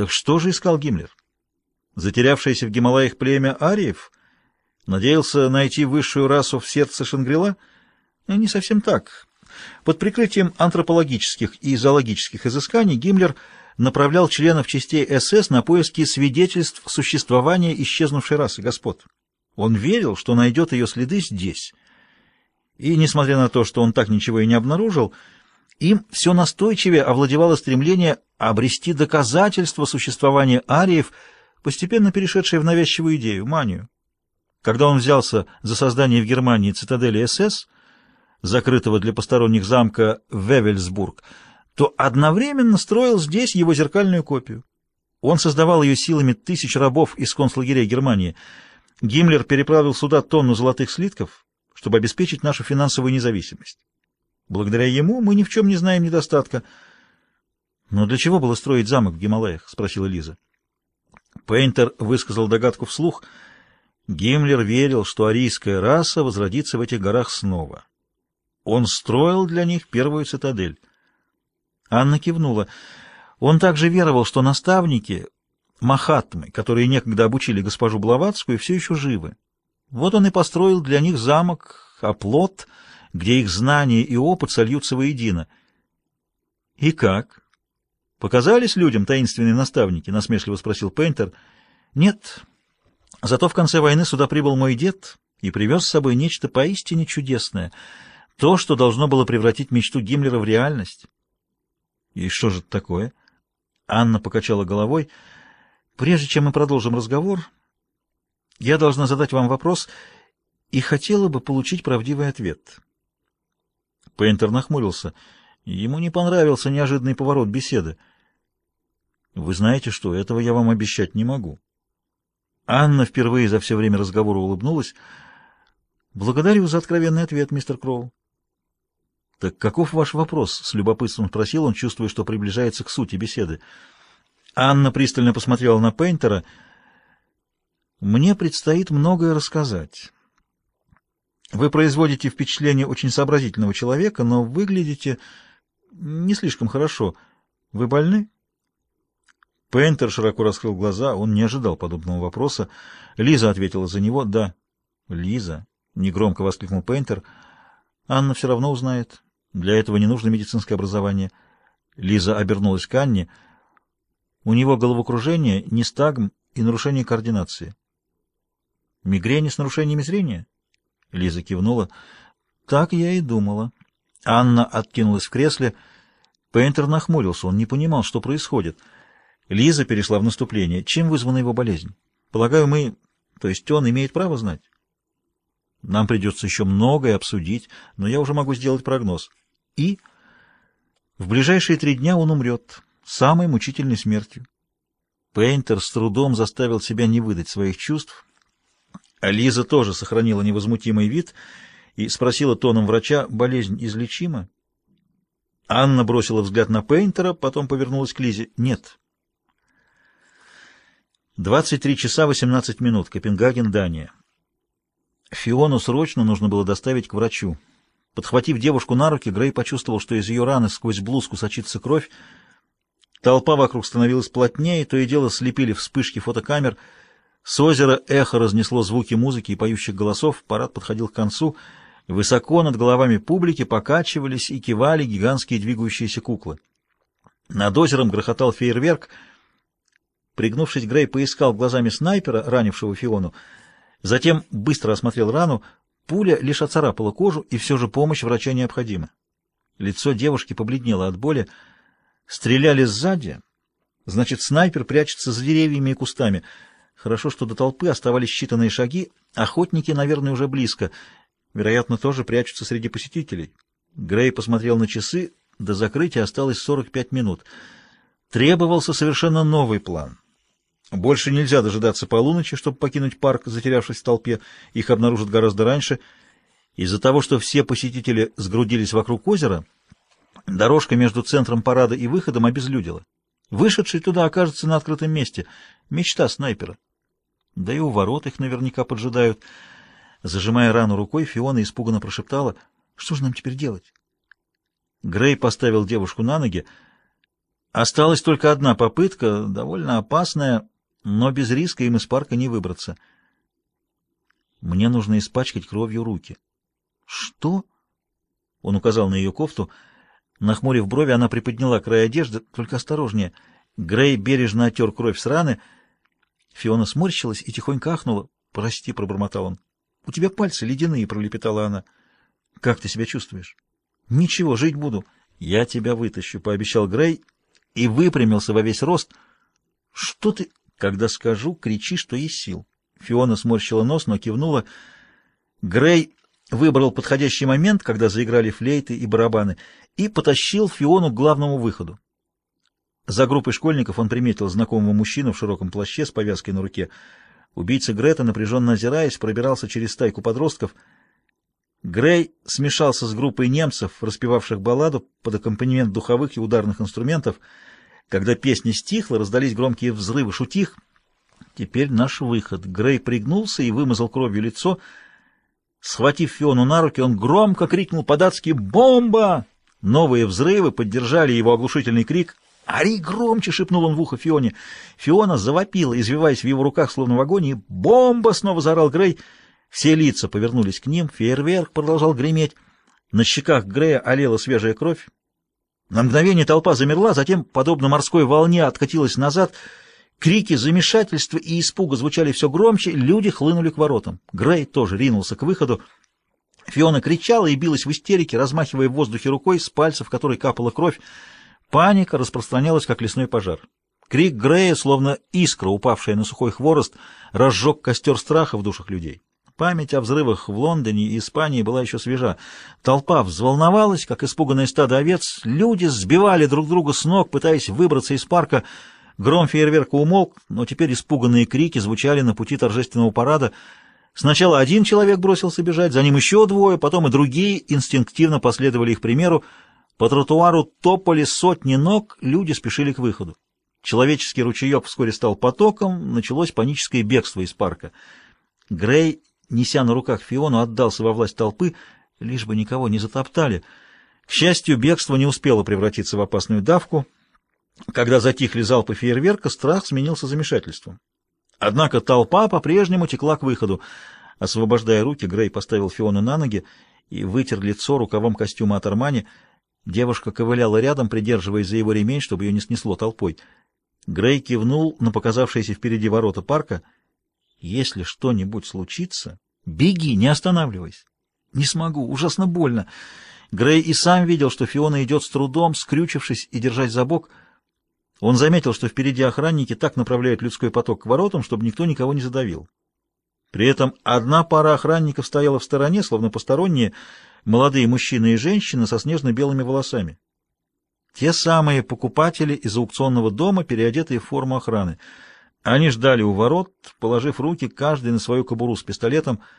Так что же искал Гиммлер? Затерявшееся в Гималаях племя ариев? Надеялся найти высшую расу в сердце Шангрила? Ну, не совсем так. Под прикрытием антропологических и зоологических изысканий Гиммлер направлял членов частей СС на поиски свидетельств существования исчезнувшей расы господ. Он верил, что найдет ее следы здесь. И, несмотря на то, что он так ничего и не обнаружил, им все настойчивее овладевало стремление обрести доказательства существования ариев, постепенно перешедшее в навязчивую идею, манию. Когда он взялся за создание в Германии цитадели СС, закрытого для посторонних замка Вевельсбург, то одновременно строил здесь его зеркальную копию. Он создавал ее силами тысяч рабов из концлагерей Германии. Гиммлер переправил сюда тонну золотых слитков, чтобы обеспечить нашу финансовую независимость. Благодаря ему мы ни в чем не знаем недостатка. «Но для чего было строить замок в Гималаях?» — спросила Лиза. Пейнтер высказал догадку вслух. Гиммлер верил, что арийская раса возродится в этих горах снова. Он строил для них первую цитадель. Анна кивнула. Он также веровал, что наставники, махатмы, которые некогда обучили госпожу Блаватскую, все еще живы. Вот он и построил для них замок, оплот, где их знания и опыт сольются воедино. И как? Показались людям таинственные наставники? Насмешливо спросил Пейнтер. Нет. Зато в конце войны сюда прибыл мой дед и привез с собой нечто поистине чудесное. То, что должно было превратить мечту Гиммлера в реальность. И что же это такое? Анна покачала головой. Прежде чем мы продолжим разговор, я должна задать вам вопрос и хотела бы получить правдивый ответ. Пейнтер нахмурился. Ему не понравился неожиданный поворот беседы. Вы знаете что, этого я вам обещать не могу. Анна впервые за все время разговора улыбнулась. Благодарю за откровенный ответ, мистер Кроу. Так каков ваш вопрос? С любопытством спросил он, чувствуя, что приближается к сути беседы. Анна пристально посмотрела на Пейнтера. Мне предстоит многое рассказать. Вы производите впечатление очень сообразительного человека, но выглядите не слишком хорошо. Вы больны? Пейнтер широко раскрыл глаза, он не ожидал подобного вопроса. Лиза ответила за него «да». «Лиза», — негромко воскликнул Пейнтер, — «Анна все равно узнает. Для этого не нужно медицинское образование». Лиза обернулась к Анне. «У него головокружение, нестагм и нарушение координации». «Мигрени с нарушениями зрения?» Лиза кивнула. «Так я и думала». Анна откинулась в кресле. Пейнтер нахмурился, он не понимал, что происходит. Лиза перешла в наступление. Чем вызвана его болезнь? Полагаю, мы... То есть он имеет право знать? Нам придется еще многое обсудить, но я уже могу сделать прогноз. И в ближайшие три дня он умрет самой мучительной смертью. Пейнтер с трудом заставил себя не выдать своих чувств. Лиза тоже сохранила невозмутимый вид и спросила тоном врача, болезнь излечима? Анна бросила взгляд на Пейнтера, потом повернулась к Лизе. Нет. 23 часа 18 минут. Копенгаген, Дания. Фиону срочно нужно было доставить к врачу. Подхватив девушку на руки, Грей почувствовал, что из ее раны сквозь блузку сочится кровь. Толпа вокруг становилась плотнее, то и дело слепили вспышки фотокамер. С озера эхо разнесло звуки музыки и поющих голосов. Парад подходил к концу. Высоко над головами публики покачивались и кивали гигантские двигающиеся куклы. Над озером грохотал фейерверк. Пригнувшись, Грей поискал глазами снайпера, ранившего Фиону. Затем быстро осмотрел рану. Пуля лишь оцарапала кожу, и все же помощь врача необходима. Лицо девушки побледнело от боли. Стреляли сзади. Значит, снайпер прячется за деревьями и кустами. Хорошо, что до толпы оставались считанные шаги. Охотники, наверное, уже близко. Вероятно, тоже прячутся среди посетителей. Грей посмотрел на часы. До закрытия осталось 45 минут. Требовался совершенно новый план. Больше нельзя дожидаться полуночи, чтобы покинуть парк, затерявшись в толпе. Их обнаружат гораздо раньше. Из-за того, что все посетители сгрудились вокруг озера, дорожка между центром парада и выходом обезлюдила. Вышедший туда окажется на открытом месте. Мечта снайпера. Да и у ворот их наверняка поджидают. Зажимая рану рукой, Фиона испуганно прошептала, «Что же нам теперь делать?» Грей поставил девушку на ноги. Осталась только одна попытка, довольно опасная, но без риска им из парка не выбраться. Мне нужно испачкать кровью руки. Что? Он указал на ее кофту. Нахмурив брови, она приподняла край одежды, только осторожнее. Грей бережно оттер кровь с раны. Фиона сморщилась и тихонько ахнула. «Прости», — пробормотал он. «У тебя пальцы ледяные», — пролепетала она. «Как ты себя чувствуешь?» «Ничего, жить буду». «Я тебя вытащу», — пообещал Грей и выпрямился во весь рост. «Что ты...» «Когда скажу, кричи, что есть сил». Фиона сморщила нос, но кивнула. Грей выбрал подходящий момент, когда заиграли флейты и барабаны, и потащил Фиону к главному выходу. За группой школьников он приметил знакомого мужчину в широком плаще с повязкой на руке. Убийца Грета, напряженно озираясь, пробирался через стайку подростков. Грей смешался с группой немцев, распевавших балладу под аккомпанемент духовых и ударных инструментов. Когда песня стихла, раздались громкие взрывы шутих. Теперь наш выход. Грей пригнулся и вымазал кровью лицо. Схватив Фиону на руки, он громко крикнул по-датски «Бомба!». Новые взрывы поддержали его оглушительный крик — «Ори громче!» — шепнул он в ухо Фионе. Фиона завопила, извиваясь в его руках, словно в агонии. «Бомба!» — снова заорал Грей. Все лица повернулись к ним, фейерверк продолжал греметь. На щеках Грея олела свежая кровь. На мгновение толпа замерла, затем, подобно морской волне, откатилась назад. Крики замешательства и испуга звучали все громче, люди хлынули к воротам. Грей тоже ринулся к выходу. Фиона кричала и билась в истерике, размахивая в воздухе рукой, с пальцев которой капала кровь. Паника распространялась, как лесной пожар. Крик Грея, словно искра, упавшая на сухой хворост, разжег костер страха в душах людей. Память о взрывах в Лондоне и Испании была еще свежа. Толпа взволновалась, как испуганное стадо овец. Люди сбивали друг друга с ног, пытаясь выбраться из парка. Гром фейерверка умолк, но теперь испуганные крики звучали на пути торжественного парада. Сначала один человек бросился бежать, за ним еще двое, потом и другие инстинктивно последовали их примеру. По тротуару топали сотни ног, люди спешили к выходу. Человеческий ручеек вскоре стал потоком, началось паническое бегство из парка. Грей, неся на руках Фиону, отдался во власть толпы, лишь бы никого не затоптали. К счастью, бегство не успело превратиться в опасную давку. Когда затихли залпы фейерверка, страх сменился замешательством. Однако толпа по-прежнему текла к выходу. Освобождая руки, Грей поставил Фиону на ноги и вытер лицо рукавом костюма от Армани — Девушка ковыляла рядом, придерживаясь за его ремень, чтобы ее не снесло толпой. Грей кивнул на показавшиеся впереди ворота парка. «Если что-нибудь случится, беги, не останавливайся». «Не смогу, ужасно больно». Грей и сам видел, что Фиона идет с трудом, скрючившись и держась за бок. Он заметил, что впереди охранники так направляют людской поток к воротам, чтобы никто никого не задавил. При этом одна пара охранников стояла в стороне, словно посторонние, молодые мужчины и женщины со снежно-белыми волосами. Те самые покупатели из аукционного дома, переодетые в форму охраны. Они ждали у ворот, положив руки каждый на свою кобуру с пистолетом —